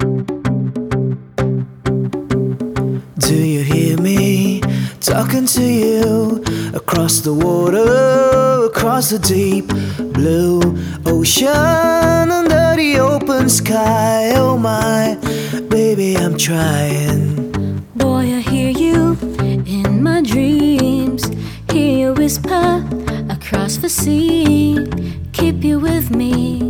Do you hear me talking to you across the water, across the deep blue ocean, under the open sky? Oh my, baby, I'm trying. Boy, I hear you in my dreams. Hear you whisper across the sea. Keep you with me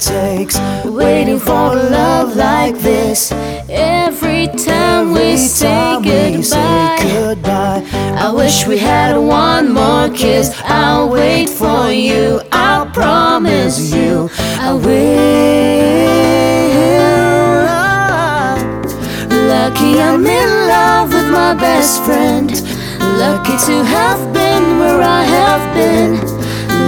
It takes Waiting for love like this. Every time we say time we say goodbye. goodbye. I wish we had one more kiss. I'll wait for you. I promise you. I will. Lucky I'm in love with my best friend. Lucky to have been where I have been.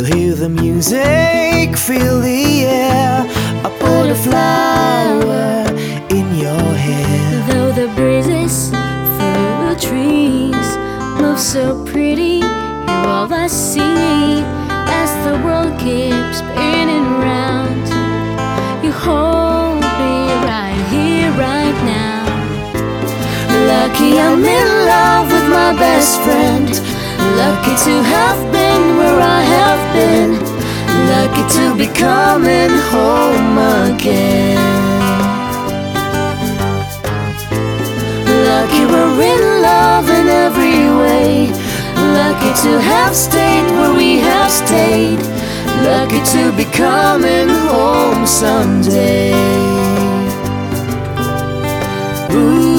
You'll hear the music, feel the air. I put a flower in your hair. Though the breezes through the trees move so pretty, you're all I see as the world keeps spinning round. You hold me right here, right now. Lucky I'm in love with my best friend. Lucky to have been where I home again. Lucky we're in love in every way. Lucky to have stayed where we have stayed. Lucky to be coming home someday. Ooh.